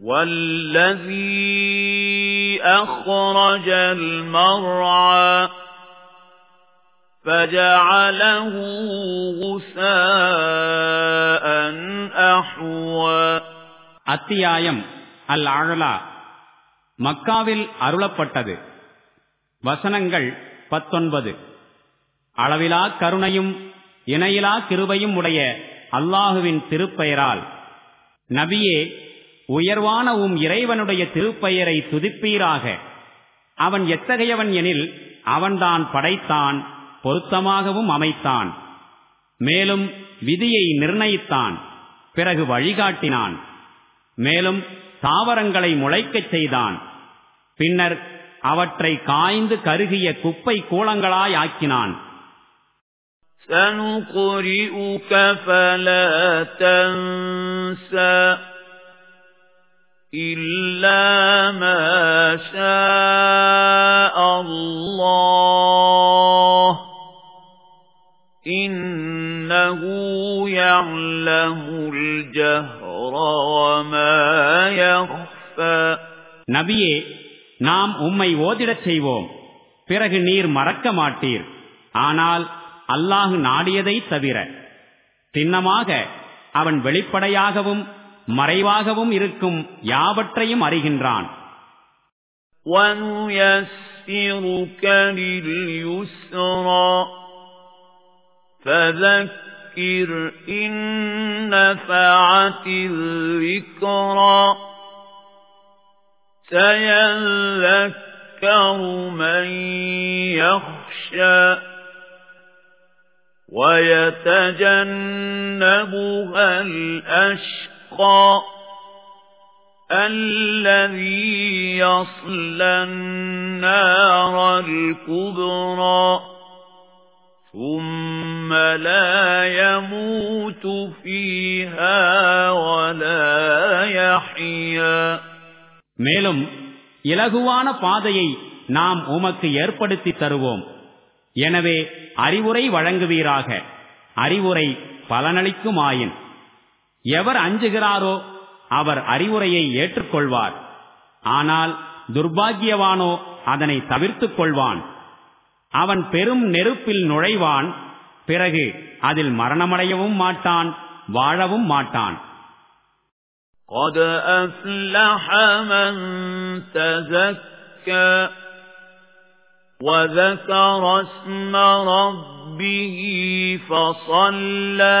والذي أخرج المرعى فجعله غساء أحوى அத்தியாயம் அல் அழலா மக்காவில் அருளப்பட்டது வசனங்கள் பத்தொன்பது அளவிலா கருணையும் இணையிலா கிருபையும் உடைய அல்லாஹுவின் திருப்பெயரால் நபியே உயர்வான உம் இறைவனுடைய திருப்பெயரை துதிப்பீராக அவன் எத்தகையவன் எனில் அவன்தான் படைத்தான் பொருத்தமாகவும் அமைத்தான் மேலும் விதியை நிர்ணயித்தான் பிறகு வழிகாட்டினான் மேலும் தாவரங்களை முளைக்கச் செய்தான் பின்னர் அவற்றை காய்ந்து கருகிய குப்பை கூளங்களாய் ஆக்கினான் سنقرئك فلا تنسى إلا ما شاء الله إنه يعلم الجهر وما يخفى நபியே நாம் உம்மை ஓதிடச் செய்வோம் பிறகு நீர் மறக்க மாட்டீர் ஆனால் அல்லாஹு நாடியதை தவிர சின்னமாக அவன் வெளிப்படையாகவும் மறைவாகவும் இருக்கும் யாவற்றையும் அறிகின்றான் وَنُيَسِّرُكَ لِلْيُسْرَى فَذَكِّرْ إِن نَّفَعَتِ الذِّكْرَى سَيَذَّكَّرُ مَن يَخْشَىٰ وَيَتَجَنَّبُهَا الْأَشْقَى الَّذِي يَصْلَى النَّارَ الْكُبْرَى ثُمَّ لَا يَمُوتُ فِيهَا وَلَا يَحْيَى மேலும் இலகுவான பாதையை நாம் உமக்கு ஏற்படுத்தி தருவோம் எனவே அறிவுரை வழங்குவீராக அறிவுரை பலனளிக்குமாயின் எவர் அஞ்சுகிறாரோ அவர் அறிவுரையை ஏற்றுக்கொள்வார் ஆனால் துர்பாகியவானோ அதனை தவிர்த்துக் கொள்வான் அவன் பெரும் நெருப்பில் நுழைவான் பிறகு அதில் மரணமடையவும் மாட்டான் வாழவும் மாட்டான் قد أفلح من تزكى وذكر اسم ربه فصلى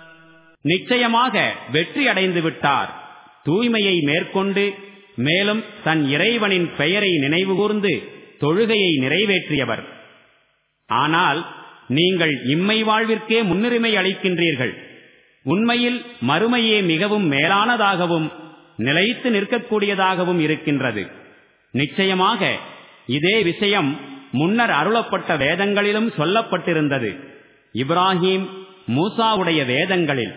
நிச்சயமாக வெற்றி அடைந்து விட்டார். தூய்மையை மேற்கொண்டு மேலும் தன் இறைவனின் பெயரை நினைவுகூர்ந்து தொழுகையை நிறைவேற்றியவர். ஆனால் நீங்கள் இம்மை வாழ்விற்கே முன்னுரிமை அளிக்கின்றீர்கள். உண்மையில் மறுமையே மிகவும் மேலானதாகவும் நிலைத்து நிற்கக்கூடியதாகவும் இருக்கின்றது. நிச்சயமாக இதே விஷயம் முன்னர் அருளப்பட்ட வேதங்களிலும் சொல்லப்பட்டிருந்தது. இப்ராஹிம் மூசாவுடைய வேதங்களில்.